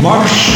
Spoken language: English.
Marsch!